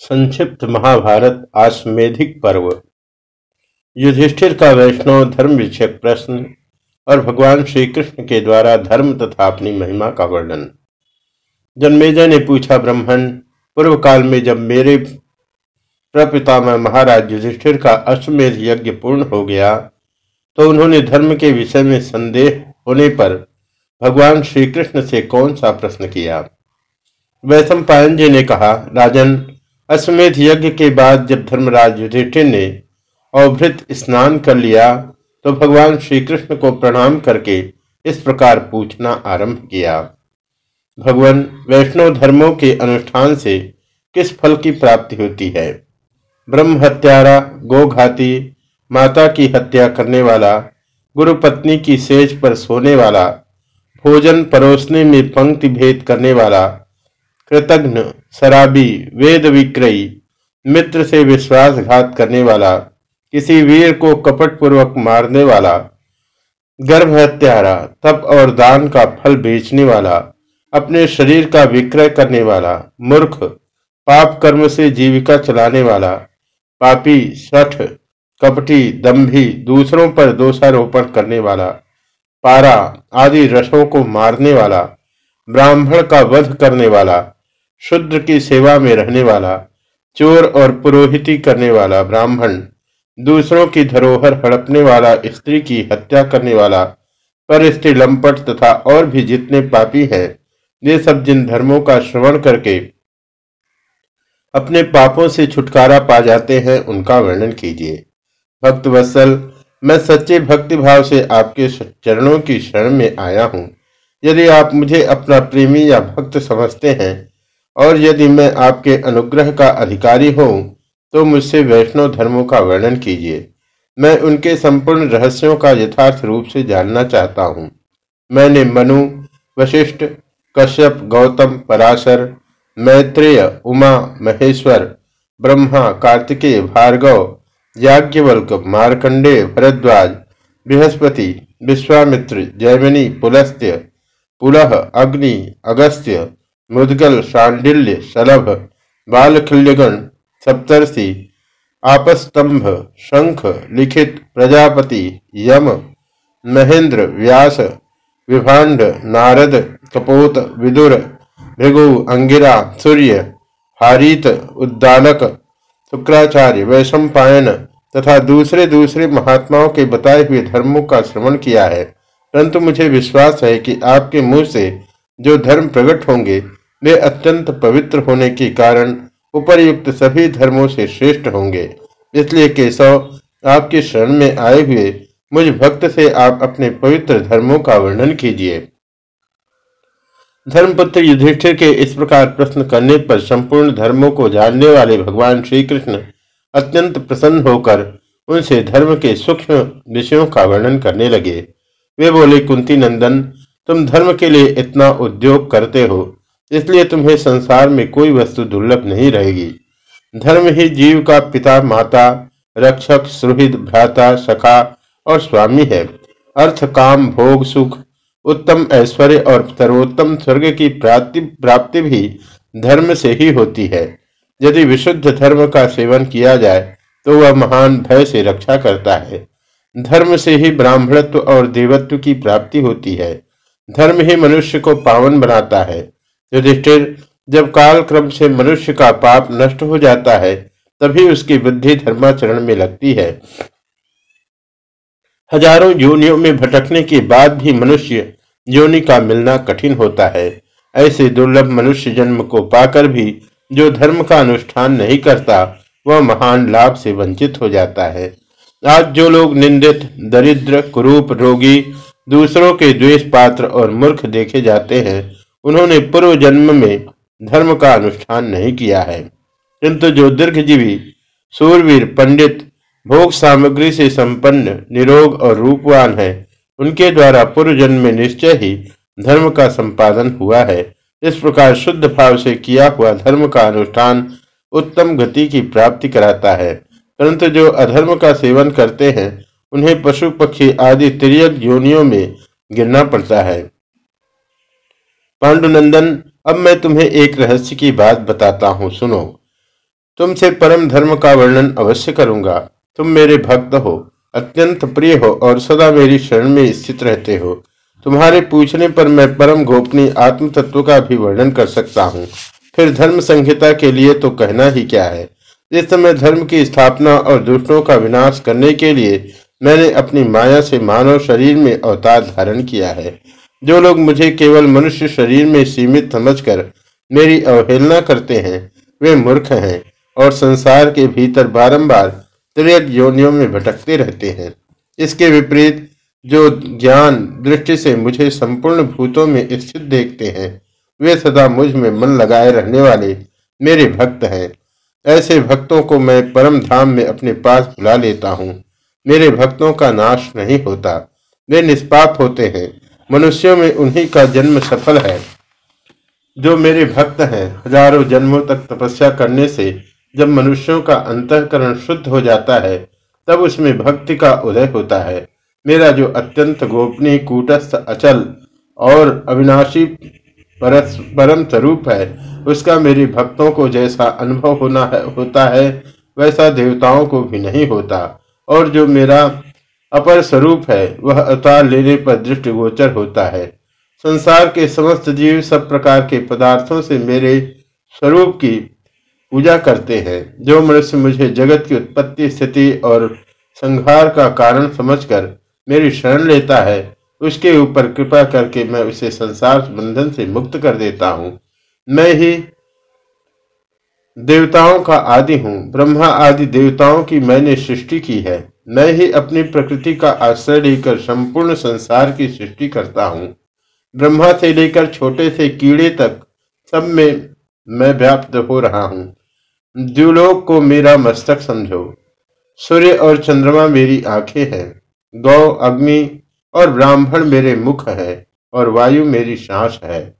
संक्षिप्त महाभारत आश्वेधिक पर्व। युधिष्ठिर का वैष्णव धर्म विषयक प्रश्न और भगवान श्री कृष्ण के द्वारा धर्म तथा अपनी महिमा का वर्णन। जन्मेजय ने पूछा, ब्राह्मण पूर्व काल में जब मेरे प्रपितामह महाराज युधिष्ठिर का अश्वमेध यज्ञ पूर्ण हो गया तो उन्होंने धर्म के विषय में संदेह होने पर भगवान श्री कृष्ण से कौन सा प्रश्न किया? पायन जी ने कहा, राजन अश्वमेध यज्ञ के बाद जब धर्मराज युधिष्ठिर ने अवभृत स्नान कर लिया तो भगवान श्री कृष्ण को प्रणाम करके इस प्रकार पूछना आरंभ किया। भगवान वैष्णव धर्मों के अनुष्ठान से किस फल की प्राप्ति होती है? ब्रह्म हत्यारा, गोघाती, माता की हत्या करने वाला गुरु पत्नी की सेज पर सोने वाला, भोजन परोसने में पंक्ति भेद करने वाला कृतघ्न, शराबी वेद विक्रयी मित्र से विश्वासघात करने वाला, किसी वीर को कपट पूर्वक मारने वाला गर्भ हत्यारा तप और दान का फल बेचने वाला, अपने शरीर का विक्रय करने वाला, मूर्ख, पाप कर्म से जीविका चलाने वाला, पापी सठ कपटी दम्भी दूसरों पर दोषारोपण करने वाला, पारा आदि रसों को मारने वाला, ब्राह्मण का वध करने वाला शुद्र की सेवा में रहने वाला, चोर और पुरोहिती करने वाला ब्राह्मण, दूसरों की धरोहर हड़पने वाला स्त्री की हत्या करने वाला पर स्त्री लंपट तथा और भी जितने पापी हैं ये सब जिन धर्मों का श्रवण करके अपने पापों से छुटकारा पा जाते हैं, उनका वर्णन कीजिए। भक्त वत्सल, मैं सच्चे भक्ति भाव से आपके चरणों की शरण में आया हूँ। यदि आप मुझे अपना प्रेमी या भक्त समझते हैं और यदि मैं आपके अनुग्रह का अधिकारी हूँ तो मुझसे वैष्णव धर्मों का वर्णन कीजिए। मैं उनके संपूर्ण रहस्यों का यथार्थ रूप से जानना चाहता हूँ। मैंने मनु, वशिष्ठ, कश्यप, गौतम, पराशर, मैत्रेय, उमा, महेश्वर, ब्रह्मा, कार्तिकेय, भार्गव, याज्ञवल्क मार्कंडे भरद्वाज, बृहस्पति, विश्वामित्र, जैमिनी, पुलस्त्य, पुलह, अग्नि, अगस्त्य मुदगल, शांडिल्य सलभ बालखिल्यगण, सप्तर्षि, आपस्तंभ, शंख, लिखित, प्रजापति, यम, महेंद्र, व्यास विभाण्ड नारद, कपोत, विदुर, भृगु, अंगिरा, सूर्य, हारीत, उद्दालक, शुक्राचार्य, वैशंपायन तथा दूसरे दूसरे महात्माओं के बताए हुए धर्मों का श्रवण किया है। परंतु मुझे विश्वास है कि आपके मुँह से जो धर्म प्रकट होंगे वे अत्यंत पवित्र होने के कारण उपरयुक्त सभी धर्मों से श्रेष्ठ होंगे। इसलिए केशव, आपके शरण में आए हुए, मुझ भक्त से आप अपने पवित्र धर्मों का वर्णन कीजिए। धर्मपुत्र युधिष्ठिर के इस प्रकार प्रश्न करने पर संपूर्ण धर्मों को जानने वाले भगवान श्री कृष्ण अत्यंत प्रसन्न होकर उनसे धर्म के सूक्ष्म विषयों का वर्णन करने लगे। वे बोले, कुंती नंदन, तुम धर्म के लिए इतना उद्योग करते हो इसलिए तुम्हें संसार में कोई वस्तु दुर्लभ नहीं रहेगी। धर्म ही जीव का पिता, माता, रक्षक, सुहृद, भ्राता, सखा और स्वामी है। अर्थ, काम, भोग, सुख, उत्तम ऐश्वर्य और सर्वोत्तम स्वर्ग की प्राप्ति प्राप्ति भी धर्म से ही होती है। यदि विशुद्ध धर्म का सेवन किया जाए तो वह महान भय से रक्षा करता है। धर्म से ही ब्राह्मणत्व और देवत्व की प्राप्ति होती है। धर्म ही मनुष्य को पावन बनाता है। युधिष्ठिर, जब काल क्रम से मनुष्य का पाप नष्ट हो जाता है, तभी उसकी बुद्धि धर्माचरण में लगती है। हज़ारों योनियों में भटकने के बाद भी मनुष्य योनि का मिलना कठिन होता है। ऐसे दुर्लभ मनुष्य जन्म को पाकर भी जो धर्म का अनुष्ठान नहीं करता, वह महान लाभ से वंचित हो जाता है। आज जो लोग निंदित, दरिद्र, कुरूप, रोगी, दूसरों के द्वेष पात्र और मूर्ख देखे जाते हैं उन्होंने पूर्व जन्म में धर्म का अनुष्ठान नहीं किया है। किंतु जो दीर्घजीवी सूरवीर पंडित, भोग सामग्री से संपन्न, निरोग और रूपवान है, उनके द्वारा पूर्व जन्म में निश्चय ही धर्म का संपादन हुआ है। इस प्रकार शुद्ध भाव से किया हुआ धर्म का अनुष्ठान उत्तम गति की प्राप्ति कराता है। परंतु जो अधर्म का सेवन करते हैं, उन्हें पशु पक्षी आदि तिरक योनियों में गिरना पड़ता है। पांडुनंदन, अब मैं तुम्हें एक रहस्य की बात बताता हूँ, सुनो। तुमसे परम धर्म का वर्णन अवश्य करूँगा। तुम मेरे भक्त हो, अत्यंत प्रिय हो और सदा मेरी शरण में स्थित रहते हो। तुम्हारे पूछने पर मैं परम गोपनीय आत्म तत्व का भी वर्णन कर सकता हूँ। फिर धर्म संहिता के लिए तो कहना ही क्या है? इस समय धर्म की स्थापना और दुष्टों का विनाश करने के लिए मैंने अपनी माया से मानव शरीर में अवतार धारण किया है। जो लोग मुझे केवल मनुष्य शरीर में सीमित समझकर मेरी अवहेलना करते हैं, वे मूर्ख हैं और संसार के भीतर बारंबार त्रियक योनियों में भटकते रहते हैं। इसके विपरीत, जो ज्ञान दृष्टि से मुझे संपूर्ण भूतों में स्थित देखते हैं, वे सदा मुझमें मन लगाए रहने वाले मेरे भक्त हैं। ऐसे भक्तों को मैं परम धाम में अपने पास बुला लेता हूँ। मेरे भक्तों का नाश नहीं होता। वे निष्पाप होते हैं। मनुष्यों में उन्हीं का जन्म सफल है, जो मेरे भक्त हैं। हज़ारों जन्मों तक तपस्या करने से जब मनुष्यों का अंतकरण शुद्ध हो जाता है, तब उसमें भक्ति का उदय होता है। मेरा जो अत्यंत गोपनीय कूटस्थ अचल और अविनाशी परम स्वरूप है, उसका मेरे भक्तों को जैसा अनुभव होना है होता है, वैसा देवताओं को भी नहीं होता। और जो मेरा अपर स्वरूप है। वह अवतार लेने पर दृष्टि गोचर होता है। संसार के समस्त जीव सब प्रकार के पदार्थों से मेरे स्वरूप की पूजा करते हैं। जो मनुष्य मुझे जगत की उत्पत्ति, स्थिति और संहार का कारण समझकर मेरी शरण लेता है, उसके ऊपर कृपा करके मैं उसे संसार बंधन से मुक्त कर देता हूँ। मैं ही देवताओं का आदि हूँ। ब्रह्मा आदि देवताओं की मैंने सृष्टि की है। मैं ही अपनी प्रकृति का आश्रय लेकर संपूर्ण संसार की सृष्टि करता हूँ। ब्रह्मा से लेकर छोटे से कीड़े तक सब में मैं व्याप्त हो रहा हूँ। द्युलोक को मेरा मस्तक समझो। सूर्य और चंद्रमा मेरी आँखें हैं। गौ, अग्नि और ब्राह्मण मेरे मुख है और वायु मेरी सांस है।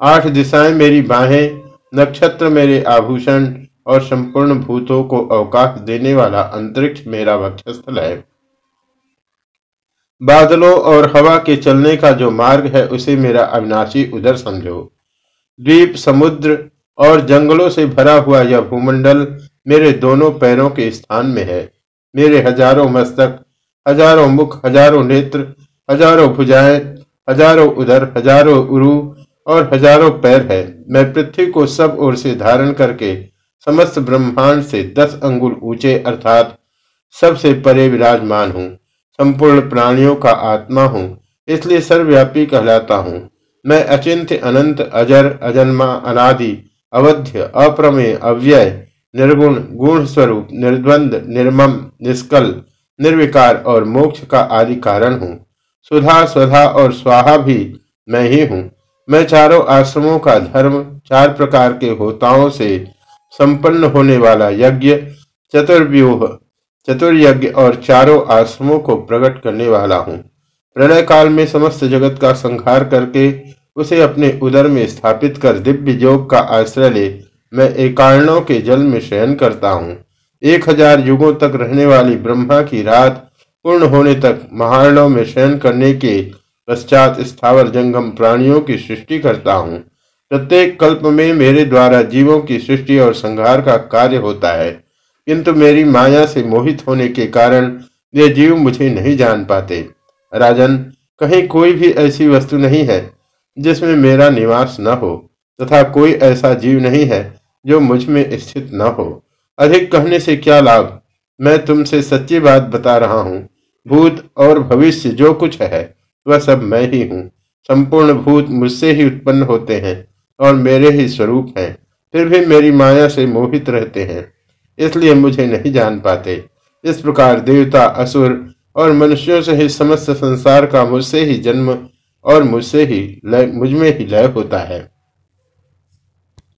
आठ दिशाएँ मेरी बाहें, नक्षत्र मेरे आभूषण और संपूर्ण भूतों को अवकाश देने वाला अंतरिक्ष मेरा वक्षस्थल है। बादलों और हवा के चलने का जो मार्ग है, उसे मेरा अविनाशी उदर समझो। द्वीप, समुद्र और जंगलों से भरा हुआ यह भूमंडल मेरे दोनों पैरों के स्थान में है। मेरे हज़ारों मस्तक, हज़ारों मुख, हज़ारों नेत्र, हज़ारों भुजाएँ, हज़ारों उधर, हज़ारों उरु और हज़ारों पैर है। मैं पृथ्वी को सब ओर से धारण करके समस्त ब्रह्मांड से दस अंगुल ऊँचे अर्थात सबसे परे विराजमान हूँ। संपूर्ण प्राणियों का आत्मा हूँ, इसलिए सर्वव्यापी कहलाता हूँ। मैं अचिंत अनंत, अजर, अजन्मा, अनादि, अवध्य, अप्रमेय, अव्यय, निर्गुण गुण स्वरूप, निर्द्वंद, निर्मम, निष्कल, निर्विकार और मोक्ष का आदि कारण हूँ। सुधा, स्वधा और स्वाहा भी मैं ही हूँ। मैं चारों आश्रमों का धर्म, चार प्रकार के होताओं से संपन्न होने वाला यज्ञ चतुर्व्यूह, चतुर्यज्ञ और चारों आश्रमों को प्रकट करने वाला हूँ। प्रलय काल में समस्त जगत का संहार करके उसे अपने उदर में स्थापित कर दिव्य योग का आश्रय ले, मैं एकाणों के जल में शयन करता हूँ। एक हज़ार युगों तक रहने वाली ब्रह्मा की रात पूर्ण होने तक महारणों में शयन करने के पश्चात स्थावर जंगम प्राणियों की सृष्टि करता हूँ। प्रत्येक कल्प में मेरे द्वारा जीवों की सृष्टि और संहार का कार्य होता है। किंतु मेरी माया से मोहित होने के कारण वे जीव मुझे नहीं जान पाते। राजन, कहीं कोई भी ऐसी वस्तु नहीं है जिसमें मेरा निवास न हो, तथा कोई ऐसा जीव नहीं है जो मुझमें स्थित न हो। अधिक कहने से क्या लाभ? मैं तुमसे सच्ची बात बता रहा हूँ। भूत और भविष्य जो कुछ है, वह सब मैं ही हूँ। संपूर्ण भूत मुझसे ही उत्पन्न होते हैं। और मेरे ही स्वरूप हैं। फिर भी मेरी माया से मोहित रहते हैं। इसलिए मुझे नहीं जान पाते। इस प्रकार देवता, असुर और मनुष्यों से ही समस्त संसार का मुझसे ही जन्म और मुझसे ही लय मुझमें ही लय होता है।